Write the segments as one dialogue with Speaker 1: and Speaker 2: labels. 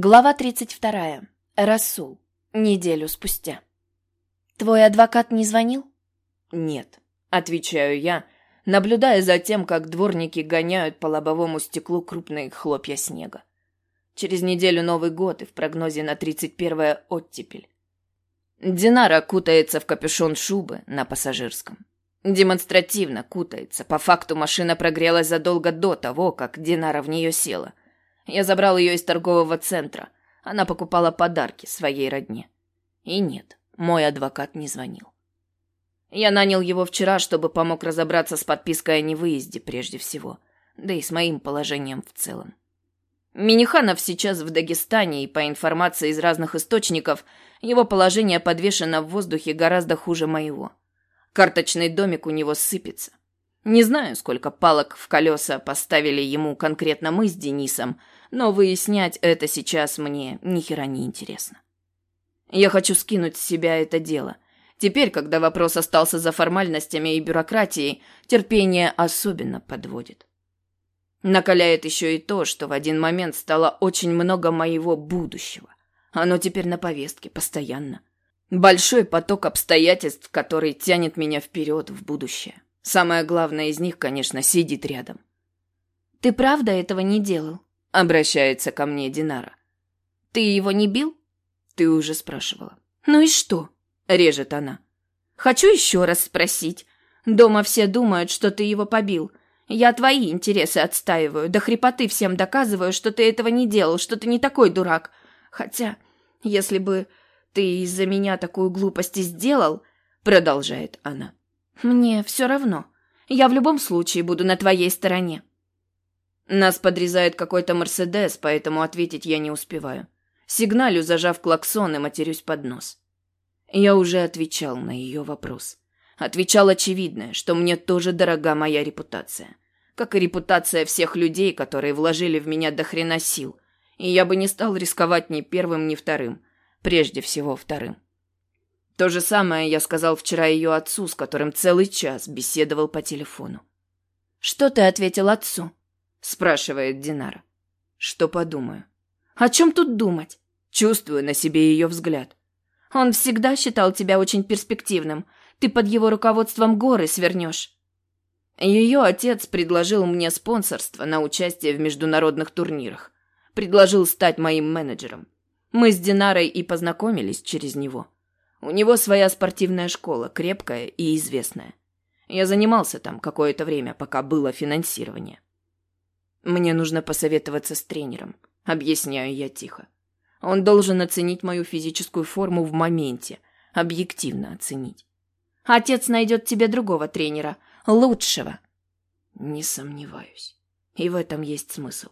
Speaker 1: Глава 32. Расул. Неделю спустя. «Твой адвокат не звонил?»
Speaker 2: «Нет», — отвечаю я, наблюдая за тем, как дворники гоняют по лобовому стеклу крупные хлопья снега. Через неделю Новый год и в прогнозе на 31-е оттепель. Динара кутается в капюшон шубы на пассажирском. Демонстративно кутается. По факту машина прогрелась задолго до того, как Динара в нее села. Я забрал ее из торгового центра. Она покупала подарки своей родне. И нет, мой адвокат не звонил. Я нанял его вчера, чтобы помог разобраться с подпиской о невыезде прежде всего, да и с моим положением в целом. Миниханов сейчас в Дагестане, и по информации из разных источников, его положение подвешено в воздухе гораздо хуже моего. Карточный домик у него сыпется. Не знаю, сколько палок в колеса поставили ему конкретно мы с Денисом, но выяснять это сейчас мне ни хера не интересно. Я хочу скинуть с себя это дело. Теперь, когда вопрос остался за формальностями и бюрократией, терпение особенно подводит. Накаляет еще и то, что в один момент стало очень много моего будущего. Оно теперь на повестке постоянно. Большой поток обстоятельств, который тянет меня вперед в будущее. Самое главное из них, конечно, сидит рядом.
Speaker 1: «Ты правда этого не делал?»
Speaker 2: Обращается ко мне Динара.
Speaker 1: Ты его не бил?
Speaker 2: Ты уже спрашивала.
Speaker 1: Ну и что?
Speaker 2: Режет она.
Speaker 1: Хочу еще раз спросить. Дома все думают, что ты его побил. Я твои интересы отстаиваю, до хрипоты всем доказываю, что ты этого не делал, что ты не такой дурак. Хотя, если бы ты из-за меня такую глупость сделал, продолжает она, мне все равно. Я в любом случае буду на твоей стороне.
Speaker 2: Нас подрезает какой-то Мерседес, поэтому ответить я не успеваю. Сигналю, зажав клаксон и матерюсь под нос. Я уже отвечал на ее вопрос. Отвечал очевидное, что мне тоже дорога моя репутация. Как и репутация всех людей, которые вложили в меня до хрена сил. И я бы не стал рисковать ни первым, ни вторым. Прежде всего вторым. То же самое я сказал вчера ее отцу, с которым целый час беседовал по телефону.
Speaker 1: «Что ты ответил отцу?»
Speaker 2: Спрашивает Динара. Что подумаю?
Speaker 1: О чем тут думать?
Speaker 2: Чувствую на себе ее взгляд.
Speaker 1: Он всегда считал тебя очень перспективным. Ты под его руководством горы свернешь.
Speaker 2: Ее отец предложил мне спонсорство на участие в международных турнирах. Предложил стать моим менеджером. Мы с Динарой и познакомились через него. У него своя спортивная школа, крепкая и известная. Я занимался там какое-то время, пока было финансирование. Мне нужно посоветоваться с тренером, объясняю я тихо. Он должен оценить мою физическую форму в моменте, объективно оценить.
Speaker 1: Отец найдет тебе другого тренера, лучшего.
Speaker 2: Не сомневаюсь. И в этом есть смысл.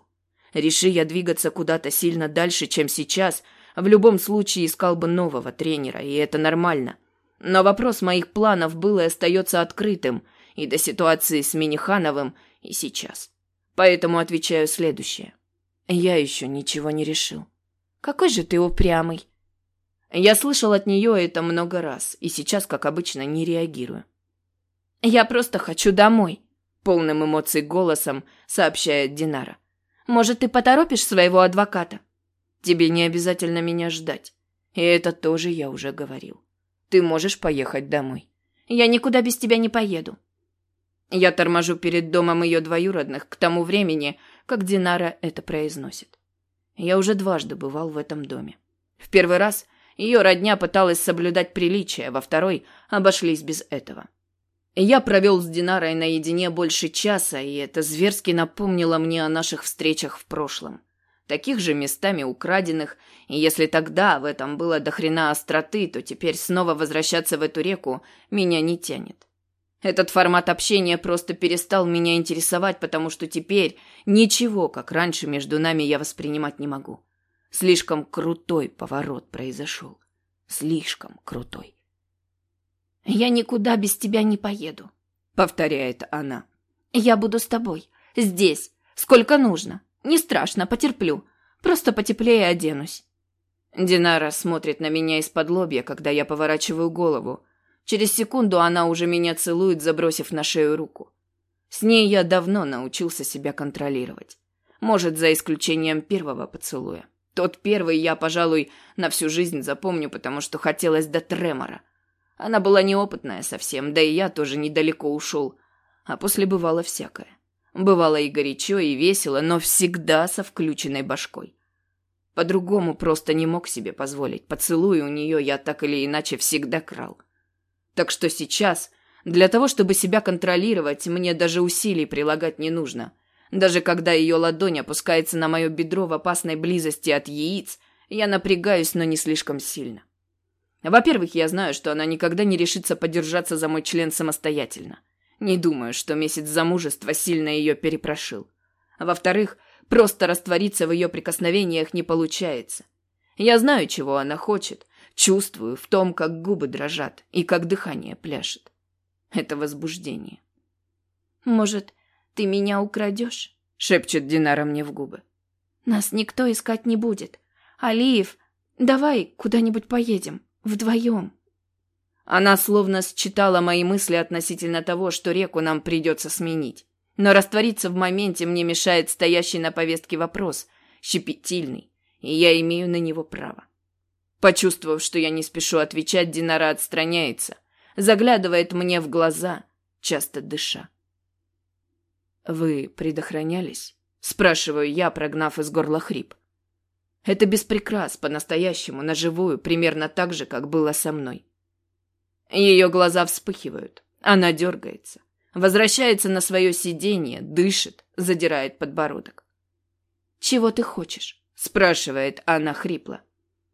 Speaker 2: Реши я двигаться куда-то сильно дальше, чем сейчас, в любом случае искал бы нового тренера, и это нормально. Но вопрос моих планов был и остается открытым, и до ситуации с Минихановым, и сейчас. Поэтому отвечаю следующее. Я еще ничего не решил.
Speaker 1: Какой же ты упрямый.
Speaker 2: Я слышал от нее это много раз, и сейчас, как обычно, не реагирую.
Speaker 1: Я просто хочу домой,
Speaker 2: полным эмоций голосом сообщает Динара.
Speaker 1: Может, ты поторопишь своего адвоката?
Speaker 2: Тебе не обязательно меня ждать. И это тоже я уже говорил. Ты можешь поехать домой.
Speaker 1: Я никуда без тебя не поеду.
Speaker 2: Я торможу перед домом ее двоюродных к тому времени, как Динара это произносит. Я уже дважды бывал в этом доме. В первый раз ее родня пыталась соблюдать приличия, во второй обошлись без этого. Я провел с Динарой наедине больше часа, и это зверски напомнило мне о наших встречах в прошлом. Таких же местами украденных, и если тогда в этом было до хрена остроты, то теперь снова возвращаться в эту реку меня не тянет. Этот формат общения просто перестал меня интересовать, потому что теперь ничего, как раньше, между нами я воспринимать не могу. Слишком крутой поворот произошел. Слишком крутой.
Speaker 1: «Я никуда без тебя не поеду», —
Speaker 2: повторяет она.
Speaker 1: «Я буду с тобой. Здесь. Сколько нужно. Не страшно, потерплю. Просто потеплее оденусь».
Speaker 2: Динара смотрит на меня из-под лобья, когда я поворачиваю голову. Через секунду она уже меня целует, забросив на шею руку. С ней я давно научился себя контролировать. Может, за исключением первого поцелуя. Тот первый я, пожалуй, на всю жизнь запомню, потому что хотелось до тремора. Она была неопытная совсем, да и я тоже недалеко ушел. А после бывало всякое. Бывало и горячо, и весело, но всегда со включенной башкой. По-другому просто не мог себе позволить. Поцелуи у нее я так или иначе всегда крал. Так что сейчас, для того, чтобы себя контролировать, мне даже усилий прилагать не нужно. Даже когда ее ладонь опускается на мое бедро в опасной близости от яиц, я напрягаюсь, но не слишком сильно. Во-первых, я знаю, что она никогда не решится подержаться за мой член самостоятельно. Не думаю, что месяц замужества сильно ее перепрошил. Во-вторых, просто раствориться в ее прикосновениях не получается. Я знаю, чего она хочет, чувствую в том, как губы дрожат и как дыхание пляшет. Это возбуждение.
Speaker 1: «Может, ты меня украдешь?» — шепчет Динара мне в губы. «Нас никто искать не будет. Алиев, давай куда-нибудь поедем. Вдвоем».
Speaker 2: Она словно считала мои мысли относительно того, что реку нам придется сменить. Но раствориться в моменте мне мешает стоящий на повестке вопрос, щепетильный, и я имею на него право. Почувствовав, что я не спешу отвечать, Динара отстраняется, заглядывает мне в глаза, часто дыша. «Вы предохранялись?» – спрашиваю я, прогнав из горла хрип. Это без прикрас, по-настоящему, на живую, примерно так же, как было со мной. Ее глаза вспыхивают. Она дергается. Возвращается на свое сиденье, дышит, задирает подбородок.
Speaker 1: «Чего ты хочешь?»
Speaker 2: – спрашивает она хрипло.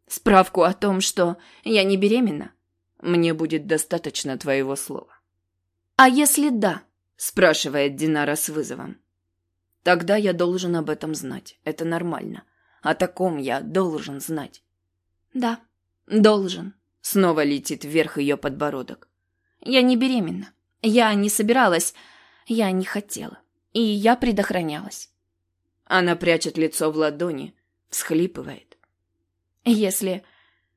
Speaker 1: «Справку о том, что я не беременна?»
Speaker 2: «Мне будет достаточно твоего слова».
Speaker 1: «А если да?»
Speaker 2: – спрашивает Динара с вызовом. «Тогда я должен об этом знать. Это нормально. О таком я должен знать».
Speaker 1: «Да, должен»,
Speaker 2: Снова летит вверх ее подбородок.
Speaker 1: Я не беременна. Я не собиралась. Я не хотела. И я предохранялась.
Speaker 2: Она прячет лицо в ладони, всхлипывает.
Speaker 1: Если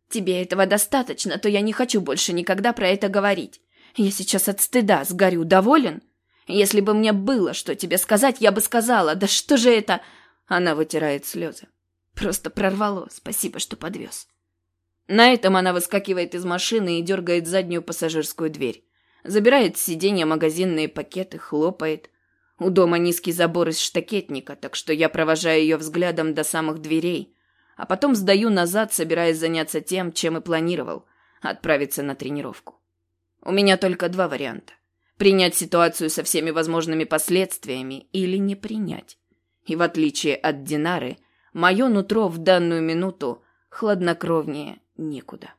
Speaker 1: тебе этого достаточно, то я не хочу больше никогда про это говорить. Я сейчас от стыда сгорю. Доволен? Если бы мне было что тебе сказать, я бы сказала. Да что же это? Она вытирает слезы. Просто прорвало. Спасибо, что подвез.
Speaker 2: На этом она выскакивает из машины и дергает заднюю пассажирскую дверь. Забирает с сиденья магазинные пакеты, хлопает. У дома низкий забор из штакетника, так что я провожаю ее взглядом до самых дверей, а потом сдаю назад, собираясь заняться тем, чем и планировал – отправиться на тренировку. У меня только два варианта. Принять ситуацию со всеми возможными последствиями или не принять. И в отличие от Динары, мое нутро в данную минуту хладнокровнее некуда.